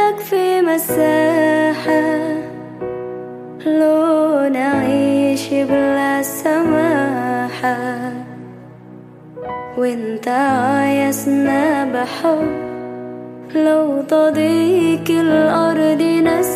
ما تكفي مساحة لو نعيش بلا سماحة. وانت عايزنا بحب لو تضيق الأرض نسكن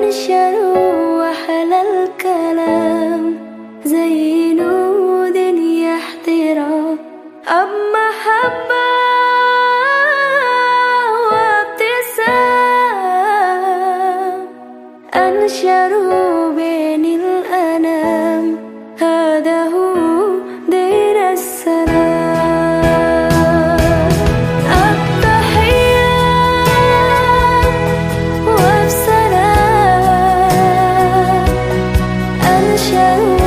أنشروا أحلى الكلام. زي نود احترام أب محبة وابتسام. أنشروا بين 牵。